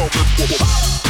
Like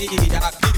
Digi, Digi,